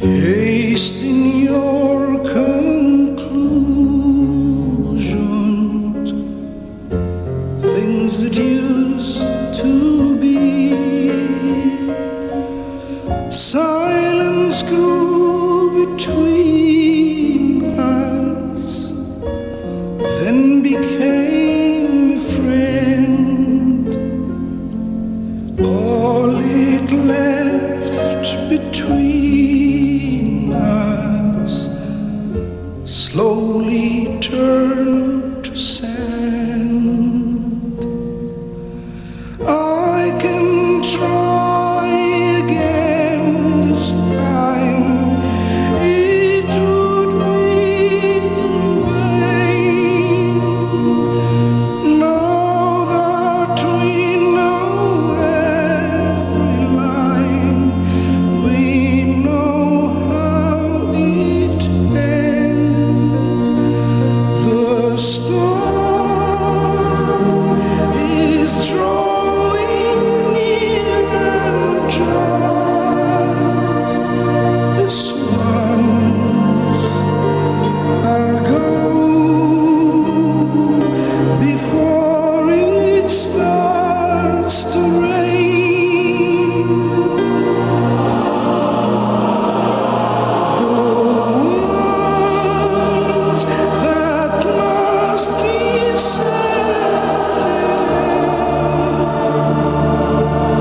Hasten your conclusions, things that used to be. Silence grew between us, then became. true.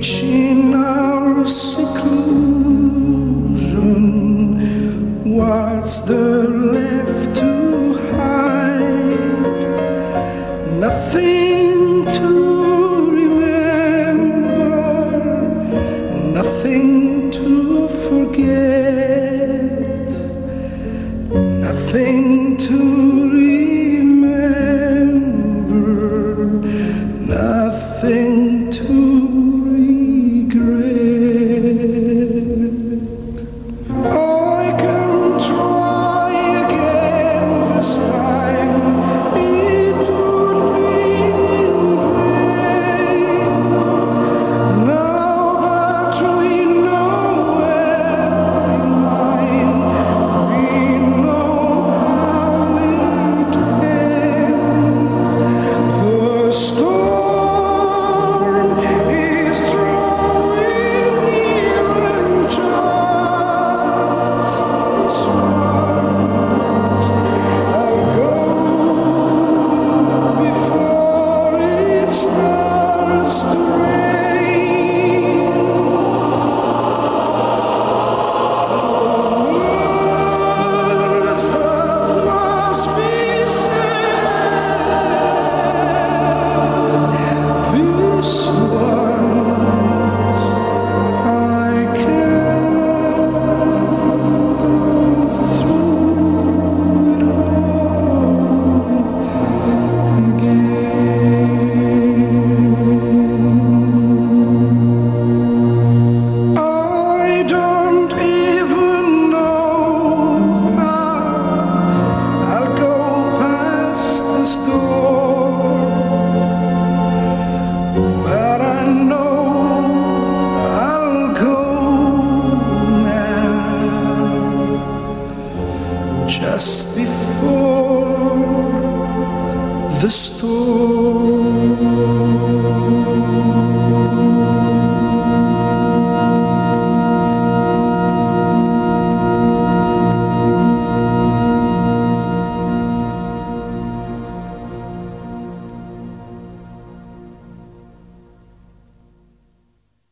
each in our seclusion. What's there left to hide? Nothing to remember, nothing to forget, nothing to. soul.